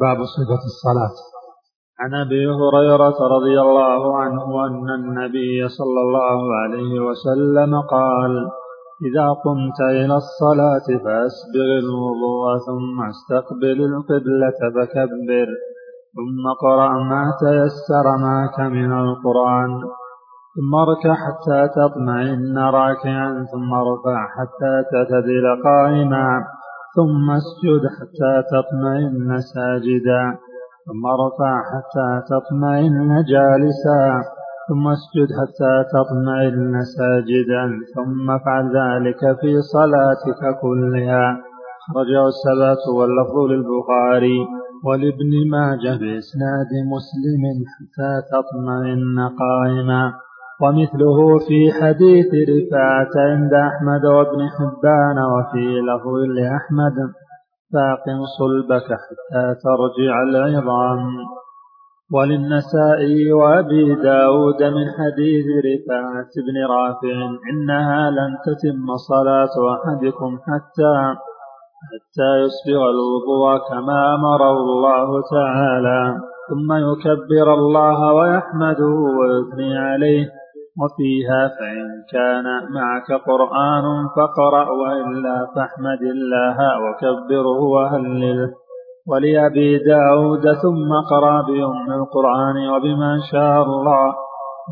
باب صفة الصلاة. عن أبي هريرة رضي الله عنه أن النبي صلى الله عليه وسلم قال إذا قمت إلى الصلاة فأسبغ الوضوء ثم أستقبل القبلة فكبر ثم قرا ما تيسر معك من القرآن ثم اركع حتى تطمئن راكعا ثم ارفع حتى تعتدل قائما ثم اسجد حتى تطمئن ساجدا ثم ارفع حتى تطمئن جالسا ثم اسجد حتى تطمئن ساجدا ثم افعل ذلك في صلاتك كلها. خرجه السبعة واللفظ للبخاري ولابن ماجه بإسناد مسلم حتى تطمئن قائما. ومثله في حديث رفاعة عند أحمد وابن حبان وفي لفظ لأحمد فاقم صلبك حتى ترجع العظام. وللنسائي وأبي داود من حديث رفاعة بن رافع إنها لن تتم صلاة أحدكم حتى حتى يسبغ الوضوء كما أمره الله تعالى. ثم يكبر الله ويحمده ويثني عليه. وفيها فإن كان معك قرآن فقرأ وإلا فاحمد الله وكبره وهلله ولأبي داود ثم قرأ بأم القرآن وبما شاء الله.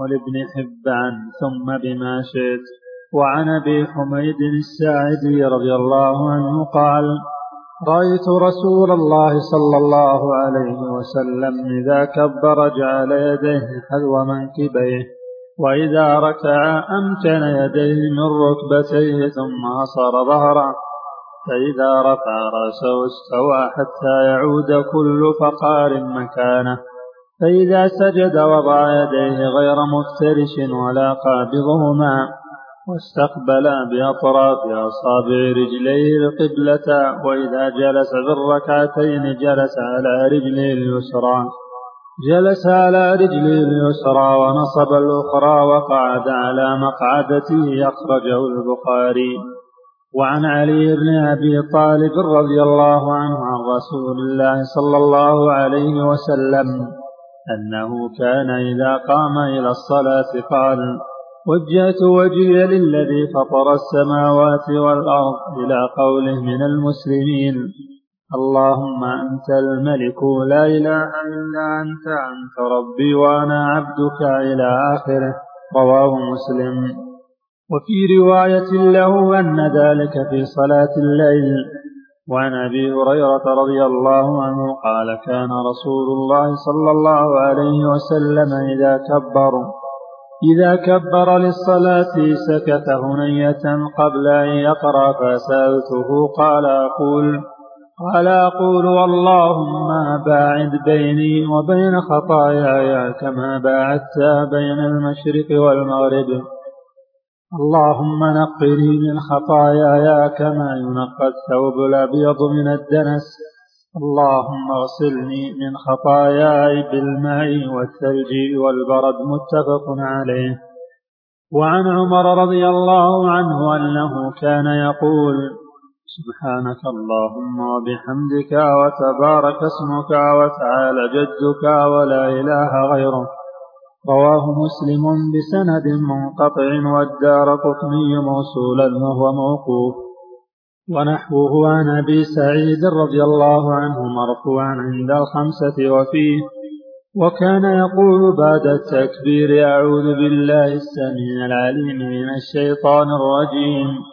ولابن حبان ثم بما شئت. وعن أبي حميد الساعدي رضي الله عنه قال رأيت رسول الله صلى الله عليه وسلم إذا كبر جعل يديه حذو منكبيه. وإذا ركع أمكن يديه من ركبتيه ثم أصر ظهره. فإذا رفع رأسه استوى حتى يعود كل فقار مكانه. فإذا سجد وضع يديه غير مفترش ولا قابضهما واستقبل بأطراف أصابع رجليه القبلة وإذا جلس في الركعتين جلس على رجله اليسرى. جلس على رجله اليسرى ونصب الأخرى وقعد على مقعدته أخرجه البخاري. وعن علي بن أبي طالب رضي الله عنه عن رسول الله صلى الله عليه وسلم أنه كان إذا قام إلى الصلاة قال وجهت وجهي للذي فطر السماوات والأرض إلى قوله من المسلمين. اللهم أنت الملك لا إله إلا أنت أنت ربي وأنا عبدك إلى آخره. رواه مسلم. وفي رواية له أن ذلك في صلاة الليل. وعن أبي هريرة رضي الله عنه قال كان رسول الله صلى الله عليه وسلم إذا كبر إذا كبر للصلاة سكت هنية قبل أن يقرأ فسألته قال أقول قال أقول اللهم باعد بيني وبين خطاياي كما باعدت بين المشرق والمغرب. اللهم نقني من خطاياي كما ينقى الثوب الأبيض من الدنس. اللهم اغسلني من خطاياي بالماء والثلج والبرد متفق عليه. وعن عمر رضي الله عنه أنه كان يقول سبحانك اللهم وبحمدك وتبارك اسمك وتعالى جدك ولا إله غيرك. رواه مسلم بسند منقطع والدار قطني موصولا وهو موقوف. ونحوه عن أبي سعيد رضي الله عنه مرفوعا عند الخمسة وفيه. وكان يقول بعد التكبير أعوذ بالله السميع العليم من الشيطان الرجيم.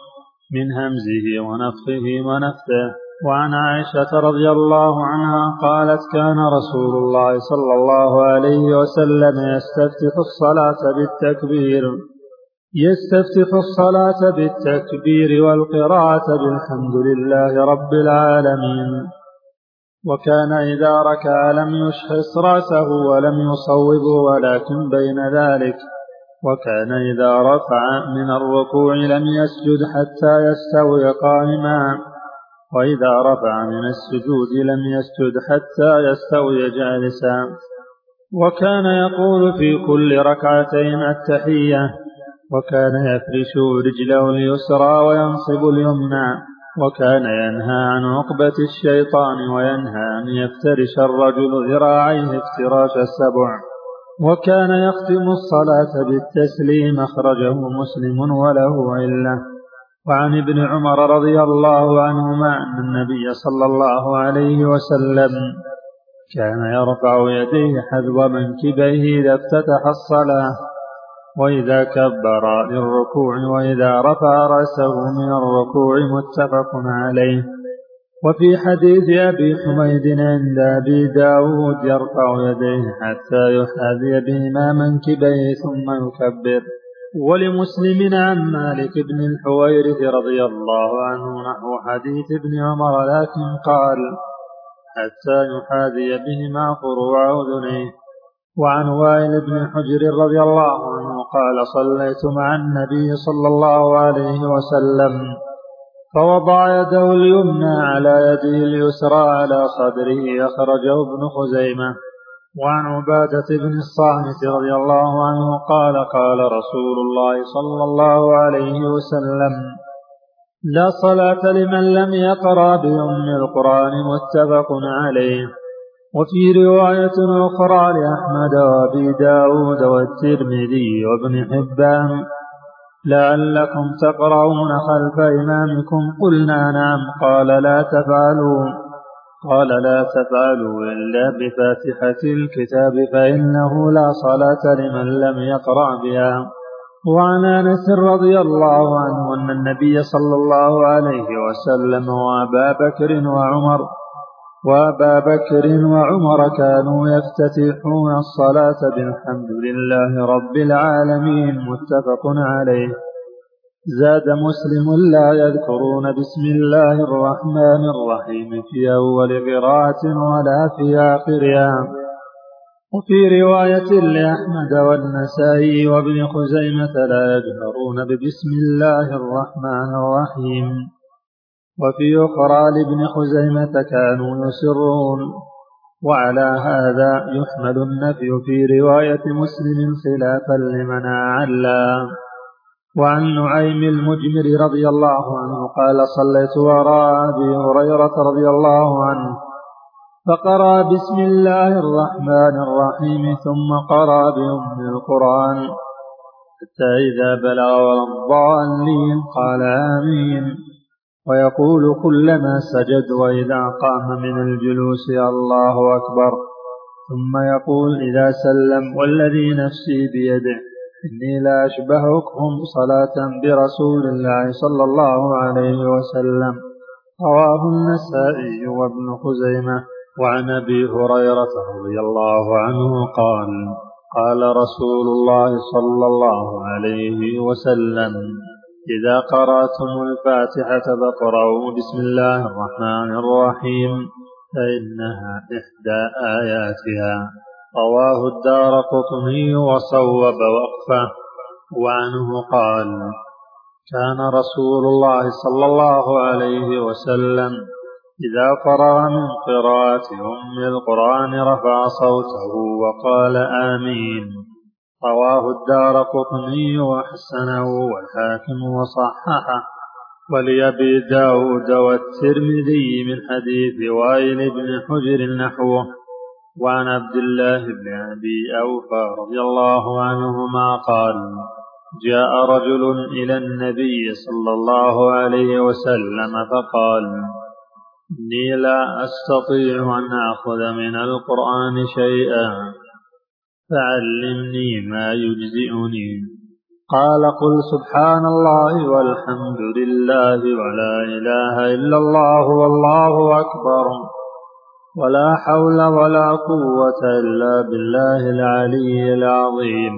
من همزه ونفخه ونفثه. وعن عائشة رضي الله عنها قالت كان رسول الله صلى الله عليه وسلم يستفتح الصلاة بالتكبير. يستفتح الصلاة بالتكبير والقراءة بالحمد لله رب العالمين. وكان إذا ركع لم يشخص رأسه ولم يصوبه ولكن بين ذلك. وكان إذا رفع من الركوع لم يسجد حتى يستوي قائما وإذا رفع من السجود لم يسجد حتى يستوي جالسا. وكان يقول في كل ركعتين التحية وكان يفرش رجله اليسرى وينصب اليمنى وكان ينهى عن عقبة الشيطان وينهى أن يفترش الرجل ذراعيه افتراش السبع. وكان يختم الصلاة بالتسليم أخرجه مسلم وله علة. وعن ابن عمر رضي الله عنهما أن النبي صلى الله عليه وسلم كان يرفع يديه حذو منكبيه إذا افتتح الصلاة وإذا كبر للركوع وإذا رفع رأسه من الركوع متفق عليه. وفي حديث أبي حميد عند أبي داود يرفع يديه حتى يحاذي بهما منكبيه ثم يكبر. ولمسلم عن مالك بن الحويرث رضي الله عنه نحو حديث ابن عمر لكن قال حتى يحاذي بهما فروع أذنيه وعن وائل بن حجر رضي الله عنه قال صليت مع النبي صلى الله عليه وسلم. فوضع يده اليمنى على يده اليسرى على صدره أخرجه ابن خزيمة. وعن عبادة بن الصامت رضي الله عنه قال قال رسول الله صلى الله عليه وسلم لا صلاة لمن لم يقرأ بأم القرآن متفق عليه. وفي رواية أخرى لأحمد وأبي داود والترمذي وابن حبان. لعلكم تقرؤون خلف إمامكم قلنا نعم قال لا تفعلوا قال لا تفعلوا إلا بفاتحة الكتاب فإنه لا صلاة لمن لم يقرأ بها وعن انس رضي الله عنه ان النبي صلى الله عليه وسلم وابا بكر وعمر وابا بكر وعمر كانوا يفتتحون الصلاة بالحمد لله رب العالمين متفق عليه. زاد مسلم لا يذكرون بسم الله الرحمن الرحيم في أول قراءة ولا في آخرها. وفي رواية لأحمد والنسائي وابن خزيمة لا يجهرون ببسم الله الرحمن الرحيم. وفي أخرى لابن خزيمة كانوا يسرون وعلى هذا يحمل النفي في رواية مسلم خلافا لمن أعلى. وعن نعيم المجمر رضي الله عنه قال صليت وراء أبي هريرة رضي الله عنه فقرأ بسم الله الرحمن الرحيم ثم قرأ بأم القرآن حتى إذا بلغ الضالين قال آمين. ويقول كلما سجد وإذا قام من الجلوس الله أكبر. ثم يقول إذا سلم والذي نفسي بيده إني لا أشبهكم صلاة برسول الله صلى الله عليه وسلم. رواه النسائي وابن خزيمة وعن أبي هريرة رضي الله عنه قال قال رسول الله صلى الله عليه وسلم إذا قرأتم الفاتحة فاقرأوا بسم الله الرحمن الرحيم فإنها إحدى آياتها. رواه الدار قطني وصوب وقفه. وعنه قال كان رسول الله صلى الله عليه وسلم إذا فرغ من قراءة أم القرآن رفع صوته وقال آمين. رواه الدار قطني وحسنه والحاكم وصححه ولأبي داود والترمذي من حديث وائل بن حجر نحوه وعن عبد الله بن أبي أوفى رضي الله عنهما قال جاء رجل إلى النبي صلى الله عليه وسلم فقال إني لا أستطيع أن آخذ من القرآن شيئا. فعلمني ما يجزئني. قال قل سبحان الله والحمد لله ولا إله إلا الله والله أكبر. ولا حول ولا قوة إلا بالله العلي العظيم.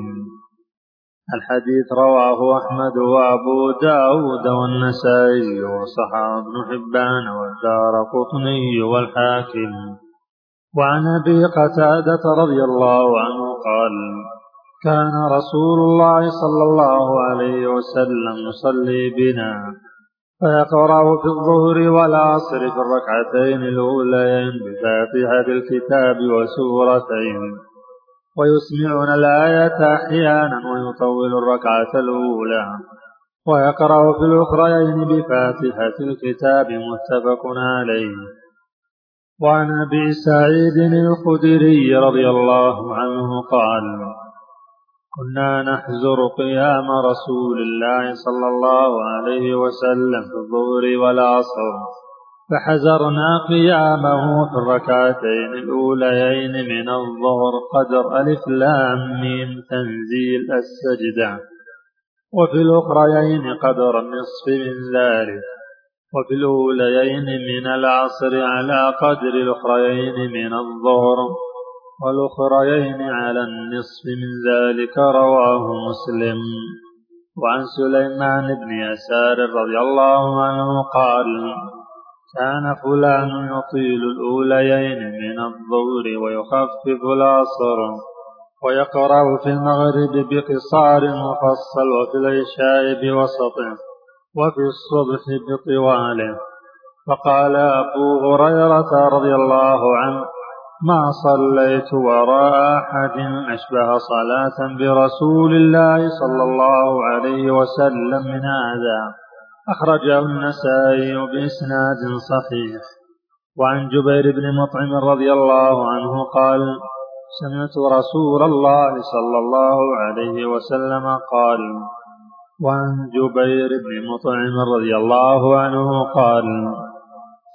الحديث رواه أحمد وأبو داود والنسائي وصحى ابن حبان والدار قطني والحاكم. وعن أبي قتادة رضي الله عنه قال كان رسول الله صلى الله عليه وسلم يصلي بنا فيقرأ في الظهر والعصر في الركعتين الأوليين بفاتحة الكتاب وسورتين ويسمعون الآية أحيانا ويطول الركعة الأولى ويقرأ في الأخريين بفاتحة الكتاب متفق عليه. وعن أبي سعيد الخدري رضي الله عنه قال كنا نحزر قيام رسول الله صلى الله عليه وسلم في الظهر والعصر فحزرنا قيامه في الركعتين الأوليين من الظهر قدر ألف لام ميم تنزيل السجدة وفي الأخريين قدر النصف من ذلك. وفي الأوليين من العصر على قدر الأخريين من الظهر والأخريين على النصف من ذلك رواه مسلم. وعن سليمان بن يسار رضي الله عنه قال كان فلان يطيل الأوليين من الظهر ويخفف العصر ويقرأ في المغرب بقصار مفصل وفي العشاء بوسطه وفي الصبح بطواله فقال أبو هريرة رضي الله عنه ما صليت وراء أحد أشبه صلاة برسول الله صلى الله عليه وسلم من هذا. أخرجه النسائي بإسناد صحيح. وعن جبير بن مطعم رضي الله عنه قال سمعت رسول الله صلى الله عليه وسلم قال وعن جبير بن مطعم رضي الله عنه قال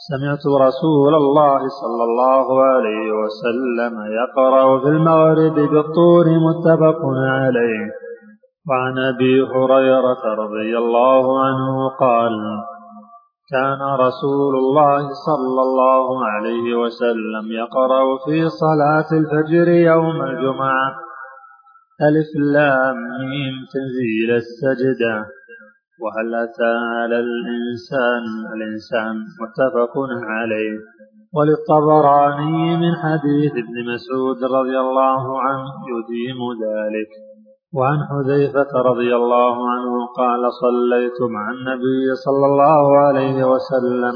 سمعت رسول الله صلى الله عليه وسلم يقرأ في المغرب بالطور متفق عليه. وعن أبي هريرة رضي الله عنه قال كان رسول الله صلى الله عليه وسلم يقرأ في صلاة الفجر يوم الجمعة ألف لام ميم تنزيل السجده وهل أتى على الإنسان؟ الإنسان متفق عليه. وللطبراني من حديث ابن مسعود رضي الله عنه يديم ذلك. وعن حذيفة رضي الله عنه قال صليت مع النبي صلى الله عليه وسلم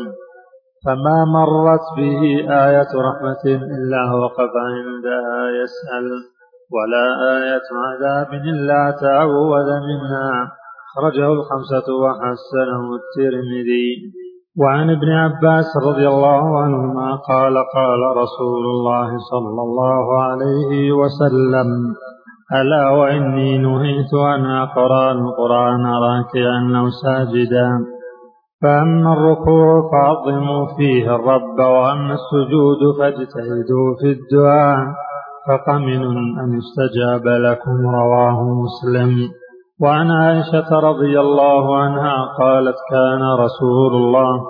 فما مرت به آية رحمة إلا وقف عندها يسأل. ولا آية عذاب إلا تعوذ منها خرجه الخمسة وحسنه الترمذي. وعن ابن عباس رضي الله عنهما قال قال رسول الله صلى الله عليه وسلم ألا وإني نهيت أن أقرأ القرآن راكعا أو ساجدا. فأما الركوع فعظموا فيه الرب وأما السجود فاجتهدوا في الدعاء. فقمن أن استجاب لكم رواه مسلم. وعن عائشة رضي الله عنها قالت كان رسول الله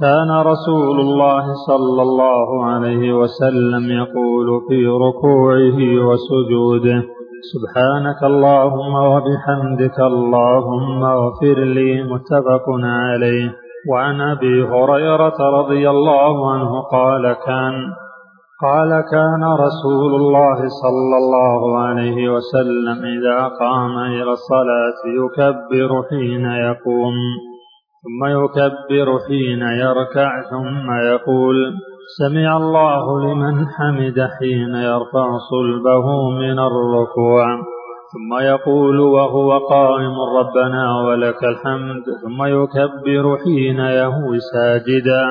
كان رسول الله صلى الله عليه وسلم يقول في ركوعه وسجوده سبحانك اللهم وبحمدك اللهم اغفر لي متفق عليه. وعن أبي هريرة رضي الله عنه قال كان قال كان رسول الله صلى الله عليه وسلم إذا قام إلى الصلاة يكبر حين يقوم ثم يكبر حين يركع ثم يقول سمع الله لمن حمد حين يرفع صلبه من الركوع ثم يقول وهو قائم ربنا ولك الحمد ثم يكبر حين يهوي ساجدا.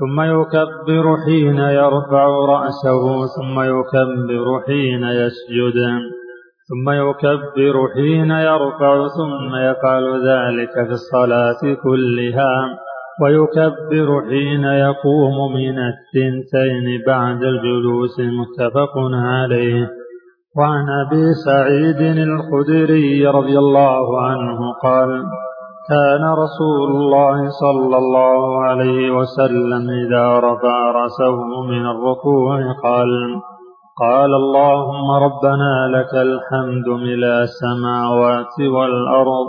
ثم يكبر حين يرفع رأسه ثم يكبر حين يسجد ثم يكبر حين يرفع ثم يفعل ذلك في الصلاة كلها. ويكبر حين يقوم من الثنتين بعد الجلوس متفق عليه. وعن أبي سعيد الخدري رضي الله عنه قال كان رسول الله صلى الله عليه وسلم إذا رفع رأسه من الركوع قال قال اللهم ربنا لك الحمد ملا السماوات والأرض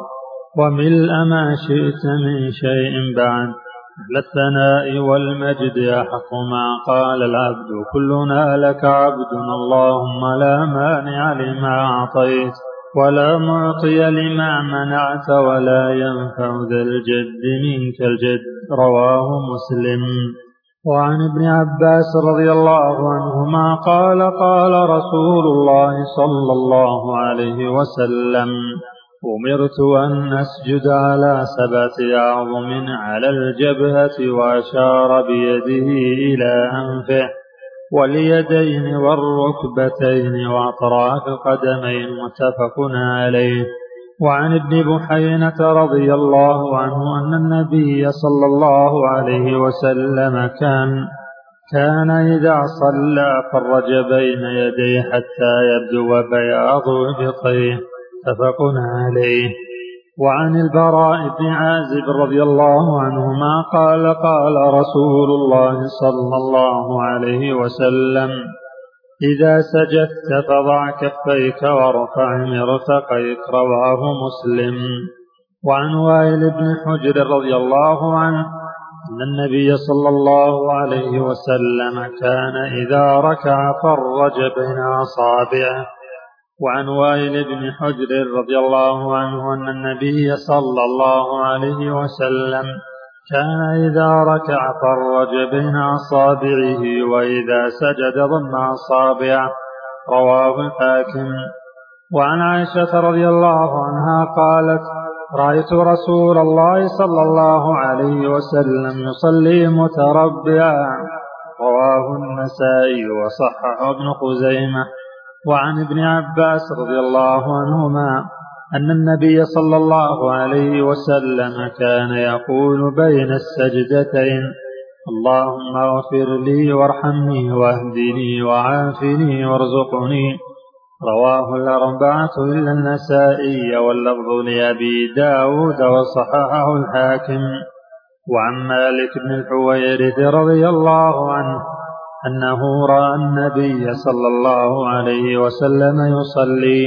وملء ما شئت من شيء بعد. أهل الثناء والمجد أحق ما قال العبد. كلنا لك عبد اللهم لا مانع لما أعطيت. ولا معطي لما منعت ولا ينفع ذا الجد منك الجد. رواه مسلم. وعن ابن عباس رضي الله عنهما قال قال رسول الله صلى الله عليه وسلم أمرت أن أسجد على سبعة أعظم على الجبهة وأشار بيده إلى أنفه. واليدين والركبتين وأطراف القدمين متفق عليه. وعن ابن بحينة رضي الله عنه أن النبي صلى الله عليه وسلم كان كان إذا صلى فرج بين يديه حتى يبدو بياض إبطيه متفق عليه. وعن البراء بن عازب رضي الله عنهما قال قال رسول الله صلى الله عليه وسلم إذا سجدت فضع كفيك وارفع مرفقيك. رواه مسلم. وعن وائل بن حجر رضي الله عنه أن النبي صلى الله عليه وسلم كان إذا ركع فرج بين أصابعه. وعن وائل بن حجر رضي الله عنه أن النبي صلى الله عليه وسلم كان إذا ركع فرج بين أصابعه وإذا سجد ضم أصابعه رواه الحاكم وعن عائشة رضي الله عنها قالت رأيت رسول الله صلى الله عليه وسلم يصلي متربعا. رواه النسائي وصححه ابن خزيمة. وعن ابن عباس رضي الله عنهما أن النبي صلى الله عليه وسلم كان يقول بين السجدتين اللهم اغفر لي وارحمني واهدني وعافني وارزقني. رواه الأربعة إلا النسائي واللفظ لأبي داود وصححه الحاكم. وعن مالك بن الحويرث رضي الله عنه أنه رأى النبي صلى الله عليه وسلم يصلي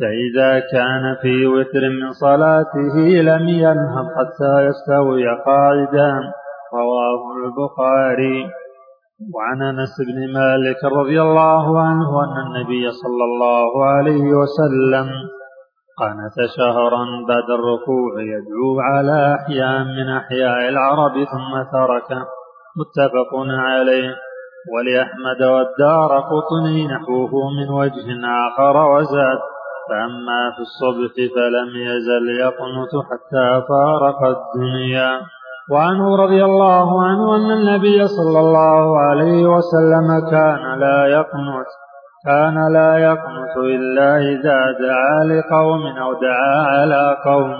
فإذا كان في وتر من صلاته لم ينهض حتى يستوي قاعدا رواه البخاري. وعن أنس بن مالك رضي الله عنه أن النبي صلى الله عليه وسلم قنت شهرا بعد الركوع يدعو على احياء من أحياء العرب ثم ترك متفق عليه. ولاحمد والدار قطني نحوه من وجه آخر وزاد فأما في الصبح فلم يزل يقنت حتى فارق الدنيا. وعنه رضي الله عنه أن النبي صلى الله عليه وسلم كان لا يقنت كان لا يقنت إلا إذا دعا لقوم أو دعا على قوم.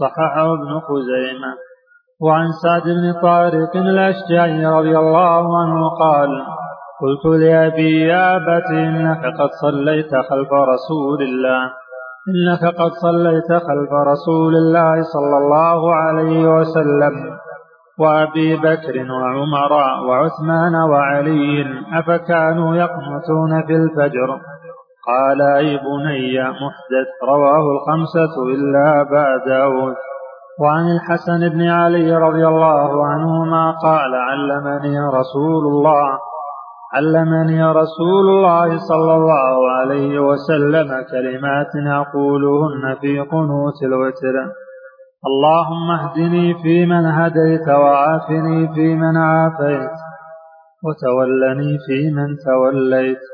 صححه ابن خزيمة. وعن سعد بن طارق الأشجعي رضي الله عنه قال قلت لأبي يا أبت إنك قد صليت خلف رسول الله. إنك قد صليت خلف رسول الله صلى الله عليه وسلم. وأبي بكر وعمر وعثمان وعلي أفكانوا يقنطون في الفجر؟ قال أي بني محدث رواه الخمسة إلا أبا داود وعن الحسن بن علي رضي الله عنهما قال علمني رسول الله علمني رسول الله صلى الله عليه وسلم كلمات أقولهن في قنوت الوتر. اللهم اهدني فيمن هديت وعافني فيمن عافيت وتولني فيمن توليت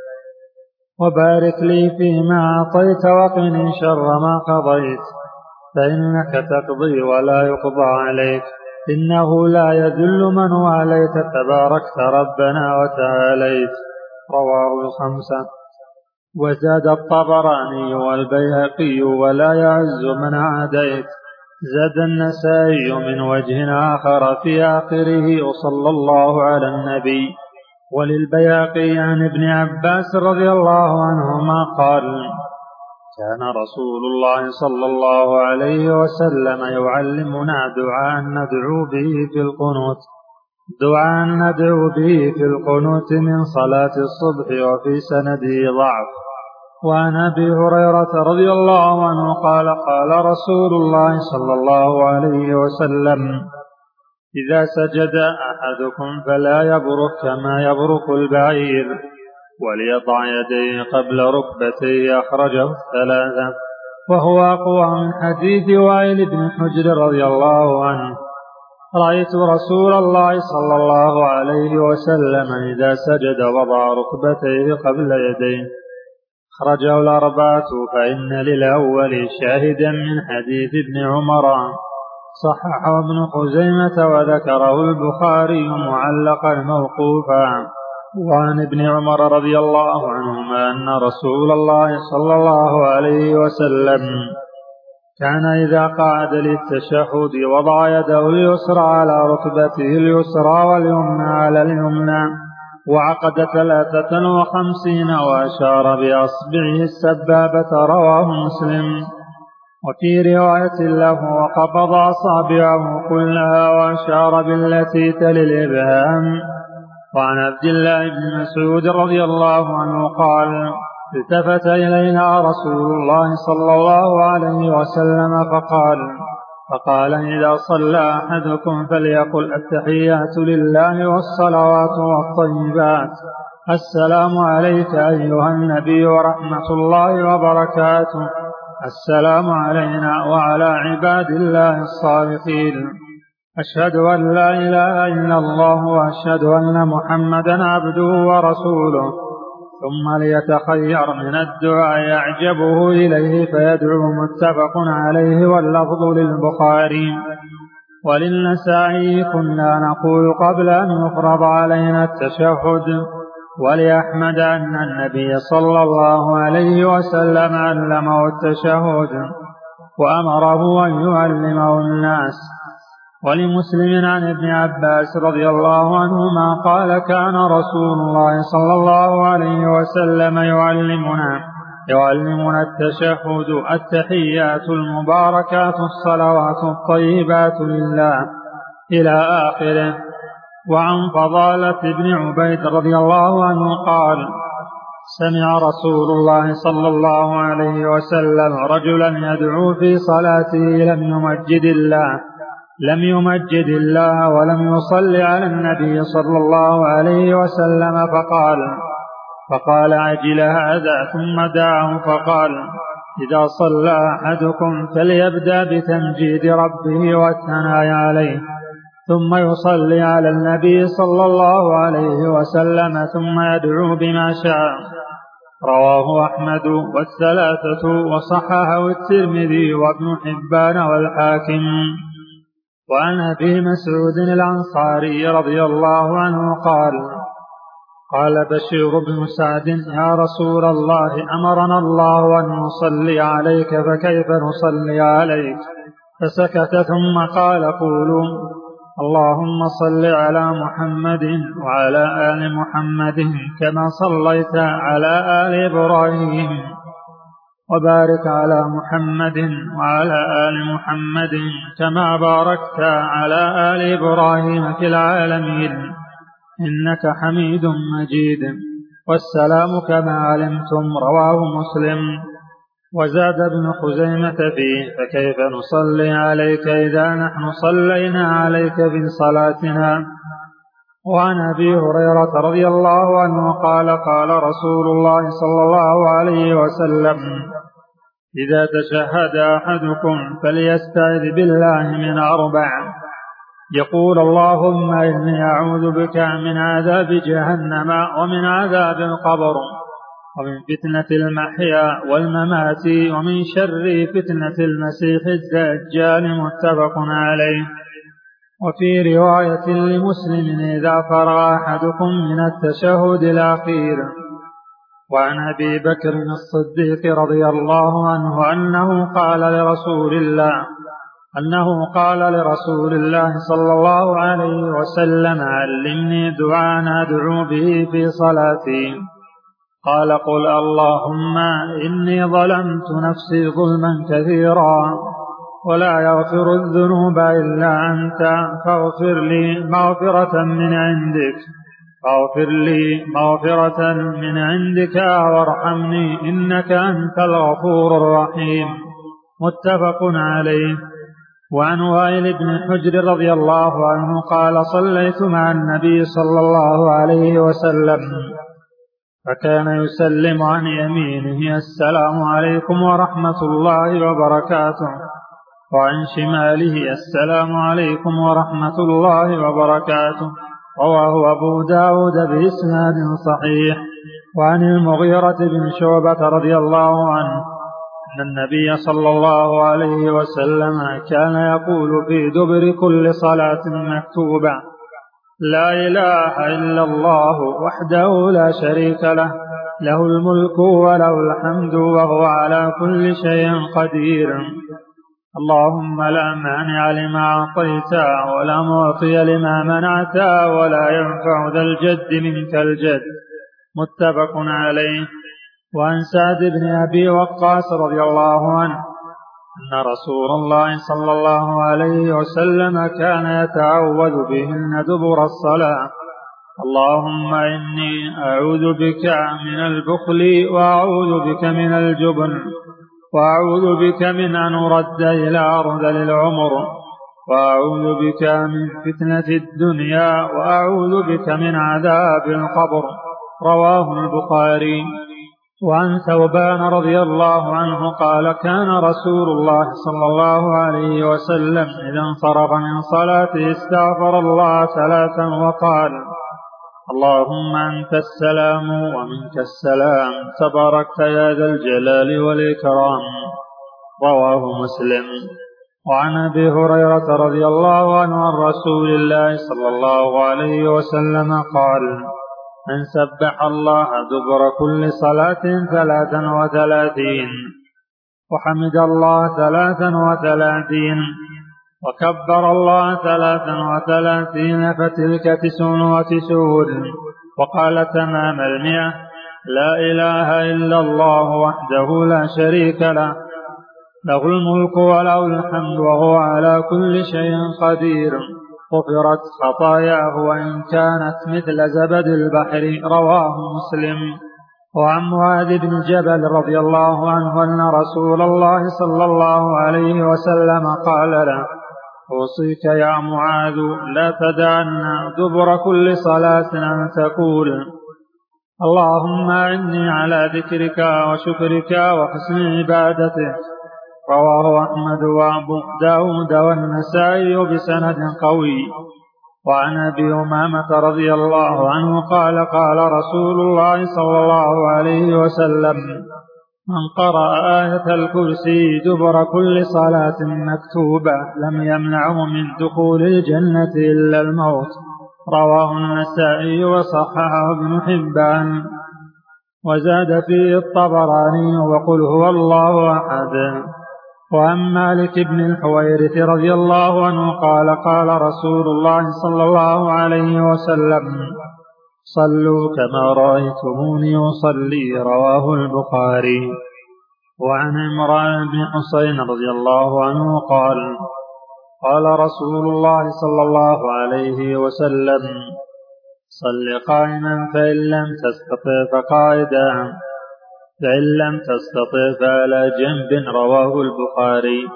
وبارك لي فيما أعطيت وقني شر ما قضيت. فإنك تقضي ولا يقضى عليك. إنه لا يذل من واليت. تباركت ربنا وتعاليت. رواه الخمسة. وزاد الطبراني والبيهقي ولا يعز من عاديت. زاد النسائي من وجه آخر في آخره وصلى الله على النبي. وللبياقي عن ابن عباس رضي الله عنهما قال كان رسول الله صلى الله عليه وسلم يعلمنا دعاء ندعو به في القنوت. دعاء ندعو به في القنوت من صلاة الصبح وفي سنده ضعف. وعن أبي هريرة رضي الله عنه قال قال رسول الله صلى الله عليه وسلم إذا سجد أحدكم فلا يبرك كما يبرك البعير. وليضع يديه قبل ركبتيه أخرجه الثلاثة. وهو أقوى من حديث وائل بن حجر رضي الله عنه. رأيت رسول الله صلى الله عليه وسلم إذا سجد وضع ركبتيه قبل يديه. خرجه الأربعة فإن للأول شاهدا من حديث ابن عمر. صححه ابن خزيمة وذكره البخاري معلقا موقوفا. وعن ابن عمر رضي الله عنهما أن رسول الله صلى الله عليه وسلم كان إذا قعد للتشهد وضع يده اليسرى على ركبته اليسرى واليمنى على اليمنى وعقد ثلاثة وخمسين وأشار بأصبعه السبابة رواه مسلم. وفي رواية له وقبض أصابعه كلها وأشار بالتي تلي الإبهام. وعن عبد الله بن مسعود رضي الله عنه قال التفت إلينا رسول الله صلى الله عليه وسلم فقال فقال إذا صلى أحدكم فليقل التحيات لله والصلوات والطيبات. السلام عليك أيها النبي ورحمة الله وبركاته. السلام علينا وعلى عباد الله الصالحين. أشهد أن لا إله إلا الله وأشهد أن محمدا عبده ورسوله ثم ليتخير من الدعاء يعجبه إليه فيدعو متفق عليه واللفظ للبخاري. وللنسائي كنا نقول قبل أن يفرض علينا التشهد ولأحمد أن النبي صلى الله عليه وسلم علمه التشهد وأمره أن يعلمه الناس. ولمسلم عن ابن عباس رضي الله عنهما قال كان رسول الله صلى الله عليه وسلم يعلمنا يعلمنا التشهد التحيات المباركات الصلوات الطيبات لله إلى آخره. وعن فضالة بن عبيد رضي الله عنه قال سمع رسول الله صلى الله عليه وسلم رجلا يدعو في صلاته لم يمجد الله لم يمجد الله ولم يصل على النبي صلى الله عليه وسلم فقال فقال عجل هذا ثم دعاه فقال إذا صلى أحدكم فليبدأ بتمجيد ربه والثناء عليه ثم يصلي على النبي صلى الله عليه وسلم ثم يدعو بما شاء. رواه أحمد والثلاثة وصححه الترمذي وابن حبان والحاكم. وعن ابي مسعود الأنصاري رضي الله عنه قال قال بشير بن سعد يا رسول الله أمرنا الله أن نصلي عليك فكيف نصلي عليك؟ فسكت ثم قال قولوا اللهم صل على محمد وعلى آل محمد كما صليت على آل إبراهيم. وبارك على محمد وعلى آل محمد كما باركت على آل إبراهيم في العالمين. إنك حميد مجيد. والسلام كما علمتم رواه مسلم. وزاد ابن خزيمة فيه فكيف نصلي عليك إذا نحن صلينا عليك في صلاتنا. وعن أبي هريرة رضي الله عنه قال قال رسول الله صلى الله عليه وسلم إذا تشهد أحدكم فليستعذ بالله من أربع. يقول اللهم إني أعوذ بك من عذاب جهنم ومن عذاب القبر ومن فتنة المحيا والممات ومن شر فتنة المسيح الدجال متفق عليه. وفي رواية لمسلم إذا فرغ أحدكم من التشهد الأخير وعن أبي بكر الصديق رضي الله عنه أنه قال لرسول الله أنه قال لرسول الله صلى الله عليه وسلم علمني دعاء أدعو به في صلاتي. قال قل اللهم إني ظلمت نفسي ظلما كثيرا ولا يغفر الذنوب إلا أنت فاغفر لي مغفرة من عندك. فاغفر لي مغفرة من عندك وارحمني إنك أنت الغفور الرحيم. متفق عليه. وعن وائل بن حجر رضي الله عنه قال صليت مع النبي صلى الله عليه وسلم فكان يسلم عن يمينه السلام عليكم ورحمة الله وبركاته. وعن شماله السلام عليكم ورحمة الله وبركاته. رواه أبو داود بإسناد صحيح. وعن المغيرة بن شعبة رضي الله عنه أن النبي صلى الله عليه وسلم كان يقول في دبر كل صلاة مكتوبة لا إله إلا الله وحده لا شريك له له الملك وله الحمد وهو على كل شيء قدير. اللهم لا مانع لما أعطيت ولا معطي لما منعت ولا ينفع ذا الجد منك الجد. متفق عليه. وعن سعد بن أبي وقاص رضي الله عنه أن رسول الله صلى الله عليه وسلم كان يتعوذ بهن دبر الصلاة. اللهم إني أعوذ بك من البخل وأعوذ بك من الجبن. وأعوذ بك من أن أرد إلى أرض العمر وأعوذ بك من فتنة الدنيا وأعوذ بك من عذاب القبر. رواه البخاري. وعن ثوبان رضي الله عنه قال كان رسول الله صلى الله عليه وسلم إذا انصرف من صلاته استغفر الله ثلاثا وقال اللهم أنت السلام ومنك السلام تباركت يا ذا الجلال والإكرام. رواه مسلم. وعن أبي هريرة رضي الله عنه عن رسول الله صلى الله عليه وسلم قال من سبح الله دبر كل صلاة ثلاثا وثلاثين وحمد الله ثلاثا وثلاثين وكبر الله ثلاثا وثلاثين فتلك تسع وتسعون وقال تمام المئة. لا إله إلا الله وحده لا شريك له له الملك وله الحمد وهو على كل شيء قدير. غفرت خطاياه وإن كانت مثل زبد البحر رواه مسلم. وعن معاذ بن جبل رضي الله عنه أن رسول الله صلى الله عليه وسلم قال له أوصيك يا معاذ لا تدعن دبر كل صلاة أن تقول. اللهم أعني على ذكرك وشكرك وحسن عبادتك. رواه أحمد وأبو داود والنسائي بسند قوي. وعن أبي أمامة رضي الله عنه قال قال رسول الله صلى الله عليه وسلم من قرأ آية الكرسي دبر كل صلاة مكتوبة لم يمنعه من دخول الجنة إلا الموت. رواه النسائي وصححه ابن حبان. وزاد فيه الطبراني وقل هو الله أحد. وعن مالك بن الحويرث رضي الله عنه قال قال رسول الله صلى الله عليه وسلم صلوا كما رأيتموني أصلي رواه البخاري. وعن عمران بن حسين رضي الله عنه قال قال رسول الله صلى الله عليه وسلم صل قائما فإن لم تستطع فقائدا فإن لم تستطع فعلى جنب رواه البخاري.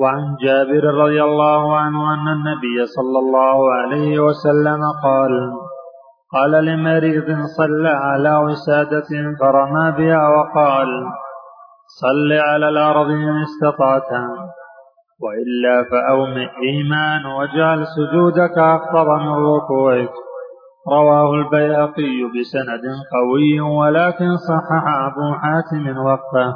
وعن جابر رضي الله عنه أن النبي صلى الله عليه وسلم قال قال لمريض صلى على وسادة فرمى بها وقال صل على الأرض إن استطعت وإلا فأومئ إيمان واجعل سجودك أخطر من ركوعك. رواه البيهقي بسند قوي ولكن صحح أبو حاتم وقفه.